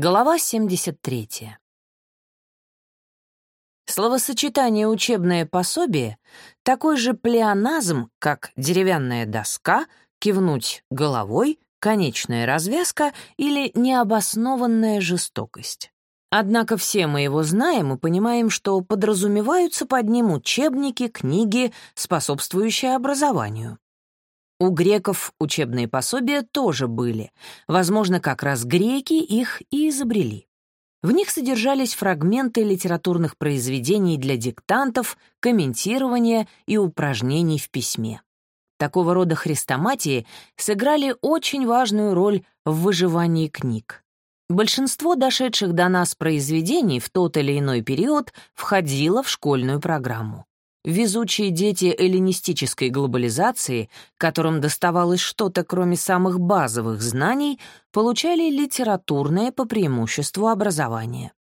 Глава 73. Словосочетание «учебное пособие» — такой же плеоназм, как «деревянная доска», «кивнуть головой», «конечная развязка» или «необоснованная жестокость». Однако все мы его знаем и понимаем, что подразумеваются под ним учебники, книги, способствующие образованию. У греков учебные пособия тоже были. Возможно, как раз греки их и изобрели. В них содержались фрагменты литературных произведений для диктантов, комментирования и упражнений в письме. Такого рода хрестоматии сыграли очень важную роль в выживании книг. Большинство дошедших до нас произведений в тот или иной период входило в школьную программу. Везучие дети эллинистической глобализации, которым доставалось что-то кроме самых базовых знаний, получали литературное по преимуществу образование.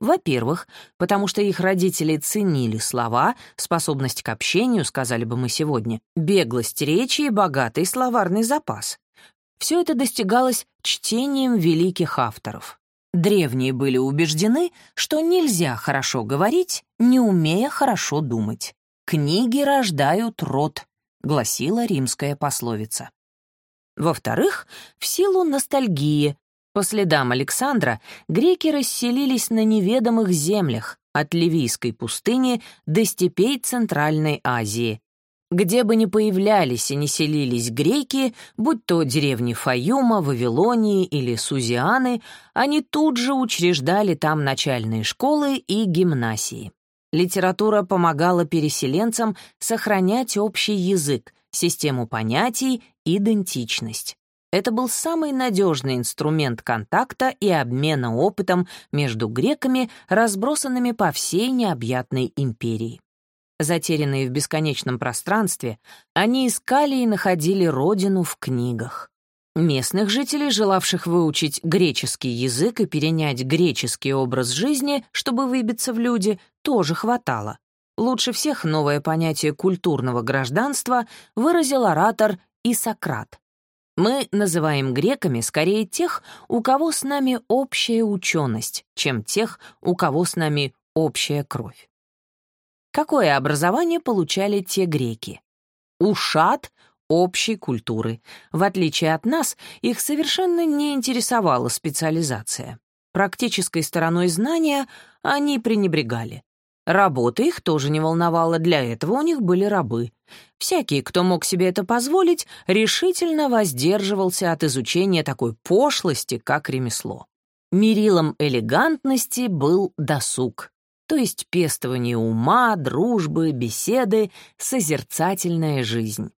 Во-первых, потому что их родители ценили слова, способность к общению, сказали бы мы сегодня, беглость речи и богатый словарный запас. Все это достигалось чтением великих авторов. Древние были убеждены, что нельзя хорошо говорить, не умея хорошо думать. «Книги рождают род», — гласила римская пословица. Во-вторых, в силу ностальгии, по следам Александра, греки расселились на неведомых землях, от Ливийской пустыни до степей Центральной Азии. Где бы ни появлялись и не селились греки, будь то деревни Фаюма, Вавилонии или Сузианы, они тут же учреждали там начальные школы и гимнасии. Литература помогала переселенцам сохранять общий язык, систему понятий, идентичность. Это был самый надежный инструмент контакта и обмена опытом между греками, разбросанными по всей необъятной империи. Затерянные в бесконечном пространстве, они искали и находили родину в книгах. Местных жителей, желавших выучить греческий язык и перенять греческий образ жизни, чтобы выбиться в люди, тоже хватало. Лучше всех новое понятие культурного гражданства выразил оратор Исократ. Мы называем греками скорее тех, у кого с нами общая ученость, чем тех, у кого с нами общая кровь. Какое образование получали те греки? Ушат общей культуры. В отличие от нас, их совершенно не интересовала специализация. Практической стороной знания они пренебрегали. Работа их тоже не волновала, для этого у них были рабы. Всякий, кто мог себе это позволить, решительно воздерживался от изучения такой пошлости, как ремесло. Мерилом элегантности был досуг, то есть пестование ума, дружбы, беседы, созерцательная жизнь.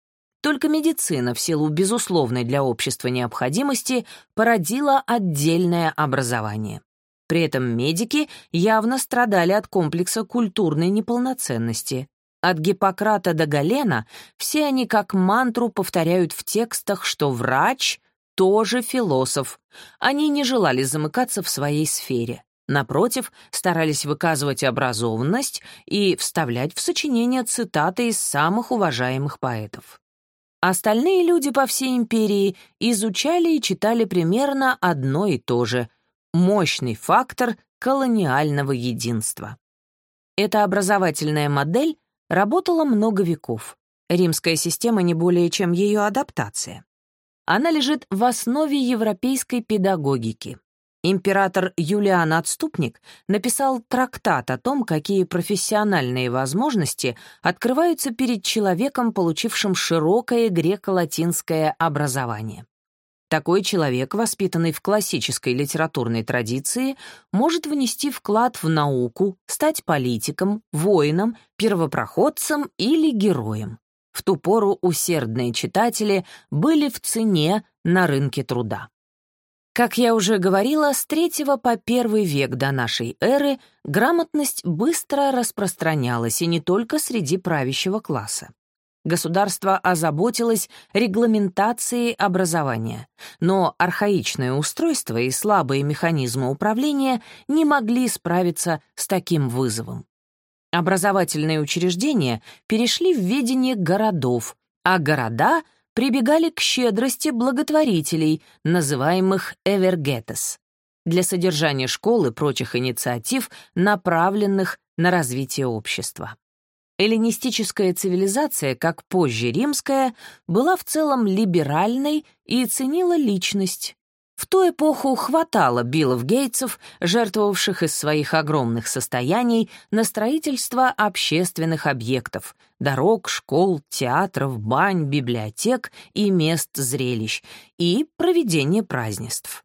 Только медицина в силу безусловной для общества необходимости породила отдельное образование. При этом медики явно страдали от комплекса культурной неполноценности. От Гиппократа до Галена все они как мантру повторяют в текстах, что врач тоже философ. Они не желали замыкаться в своей сфере. Напротив, старались выказывать образованность и вставлять в сочинения цитаты из самых уважаемых поэтов. Остальные люди по всей империи изучали и читали примерно одно и то же — мощный фактор колониального единства. Эта образовательная модель работала много веков. Римская система не более чем ее адаптация. Она лежит в основе европейской педагогики. Император Юлиан Отступник написал трактат о том, какие профессиональные возможности открываются перед человеком, получившим широкое греко-латинское образование. Такой человек, воспитанный в классической литературной традиции, может внести вклад в науку, стать политиком, воином, первопроходцем или героем. В ту пору усердные читатели были в цене на рынке труда. Как я уже говорила, с третьего по первый век до нашей эры грамотность быстро распространялась и не только среди правящего класса. Государство озаботилось регламентацией образования, но архаичное устройство и слабые механизмы управления не могли справиться с таким вызовом. Образовательные учреждения перешли в ведение городов, а города — прибегали к щедрости благотворителей, называемых эвергетес. для содержания школ и прочих инициатив, направленных на развитие общества. Эллинистическая цивилизация, как позже римская, была в целом либеральной и ценила личность. В ту эпоху хватало Биллов-Гейтсов, жертвовавших из своих огромных состояний на строительство общественных объектов — дорог, школ, театров, бань, библиотек и мест зрелищ, и проведение празднеств.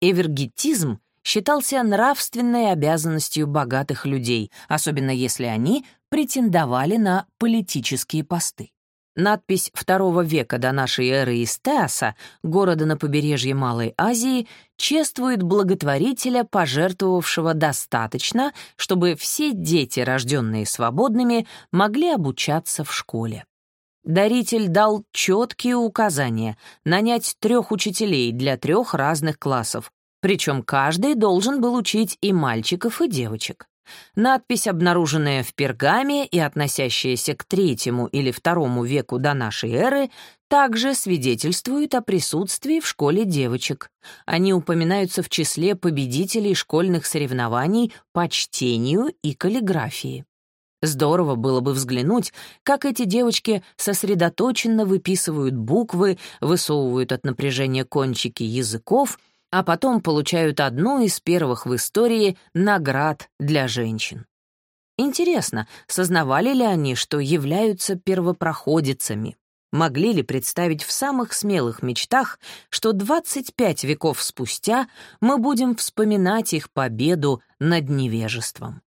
Эвергетизм считался нравственной обязанностью богатых людей, особенно если они претендовали на политические посты. Надпись II века до нашей эры из Теаса, города на побережье Малой Азии, чествует благотворителя, пожертвовавшего достаточно, чтобы все дети, рожденные свободными, могли обучаться в школе. Даритель дал четкие указания нанять трех учителей для трех разных классов, причем каждый должен был учить и мальчиков, и девочек. Надпись, обнаруженная в пергаме и относящаяся к третьему или второму веку до нашей эры, также свидетельствует о присутствии в школе девочек. Они упоминаются в числе победителей школьных соревнований по чтению и каллиграфии. Здорово было бы взглянуть, как эти девочки сосредоточенно выписывают буквы, высовывают от напряжения кончики языков — а потом получают одну из первых в истории наград для женщин. Интересно, сознавали ли они, что являются первопроходицами? Могли ли представить в самых смелых мечтах, что 25 веков спустя мы будем вспоминать их победу над невежеством?